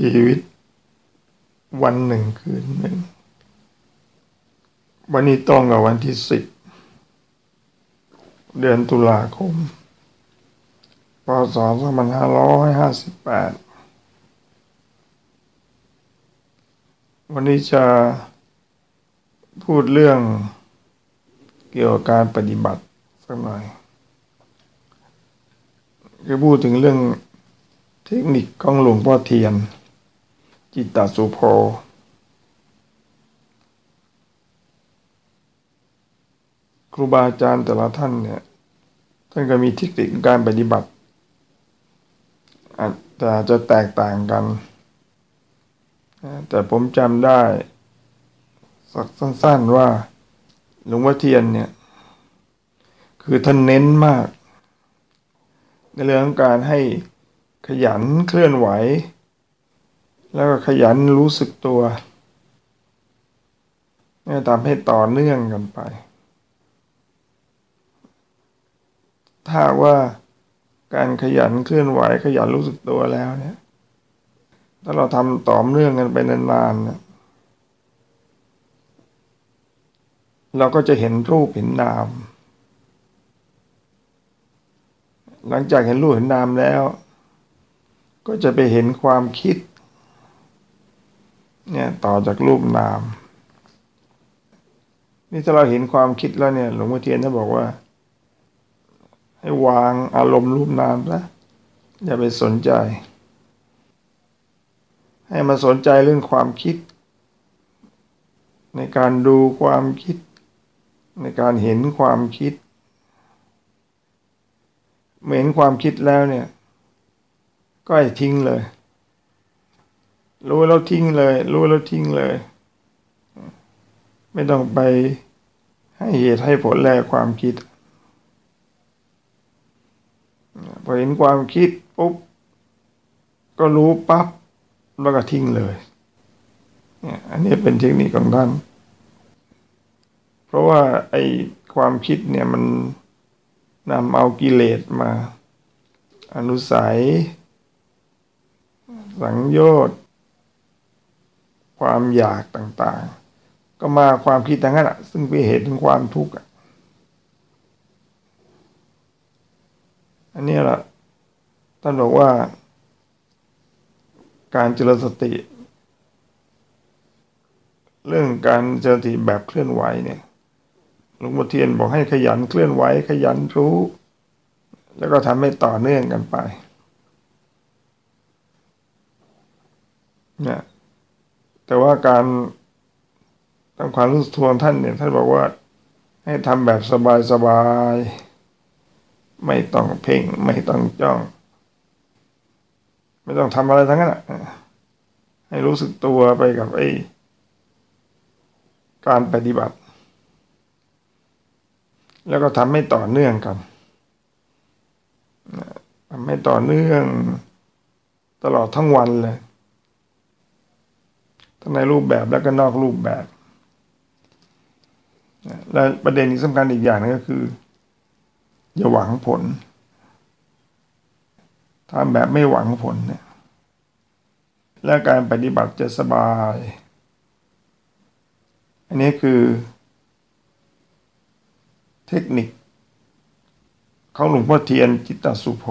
ชีวิต วันหนึ่งคืนหนึ่ง วันนี้ตรงกับวันที่สิบเดือนตุลาคม พศสองพันห้าร้อยห้าสิบแปดวันนี้จะพูดเรื่องเกี่ยวกับการปฏิบัติสักหน่อยจะพูดถึงเรื่องเทคนิคของหลวงพ่อเทียน จิตตสุโภครูบาอาจารย์แต่ละท่านเนี่ยท่านก็มีเทคนิคการปฏิบัติแต่จะแตกต่างกัน แต่ผมจำได้ สักสั้นๆว่าหลวงพ่อเทียนเนี่ย คือท่านเน้นมาก ในเรื่องการให้ขยันเคลื่อนไหว แล้วก็ขยันรู้สึกตัวเนี่ยทำให้ต่อเนื่องกันไป ถ้าว่าการขยันเคลื่อนไหวขยันรู้สึกตัวแล้วเนี่ย ถ้าเราทำต่อเนื่องกันไปนานๆเนี่ยเราก็จะเห็นรูปเห็นนาม หลังจากเห็นรูปเห็นนามแล้ว ก็จะไปเห็นความคิด เนี่ยต่อจากรูปนาม นี่ถ้าเราเห็นความคิดแล้วเนี่ย หลวงพ่อเทียนท่านบอกว่า ให้วางอารมณ์รูปนามนะอย่าไปสนใจ ให้มาสนใจเรื่องความคิด ในการดูความคิด ในการเห็นความคิดเห็นความคิดแล้วเนี่ย ก็ให้ทิ้งเลย รู้แล้วทิ้งเลย รู้แล้วทิ้งเลย ไม่ต้องไปให้เหตุให้ผลแลกความคิดพอเห็นความคิดปุ๊บก็รู้ปั๊บแล้วก็ทิ้งเลยเนี่ยอันนี้เป็นเทคนิคของท่าน เพราะว่าไอ้ความคิดเนี่ยมันนำเอากิเลสมา อนุสัย สังโยชน์ ความอยากต่างๆ ก็มาความคิดทั้งนั้นอะซึ่งเป็นเหตุของความทุกข์อันนี้แหละท่านบอกว่า การเจริญสติ เรื่องการเจริญสติแบบเคลื่อนไหวเนี่ยหลวงพ่อเทียนบอกให้ขยันเคลื่อนไหวขยันรู้ แล้วก็ทำให้ต่อเนื่องกันไปเนี่ย แต่ว่าการทำความรู้สึกทวงท่านเนี่ยท่านบอกว่า ให้ทำแบบสบายๆไม่ต้องเพ่ง ไม่ต้องจ้อง ไม่ต้องทำอะไรทั้งนั้นให้รู้สึกตัวไปกับไอ้การปฏิบัติ แล้วก็ทำให้ต่อเนื่องกันทำให้ต่อเนื่องตลอดทั้งวันเลย ทั้งในรูปแบบแล้วก็นอกรูปแบบ และประเด็นที่สำคัญอีกอย่างนึงก็คือ อย่าหวังผลทำแบบไม่หวังผลเนี่ยและการปฏิบัติจะสบาย อันนี้คือ เทคนิคของหลวงพ่อเทียนจิตตสุโภ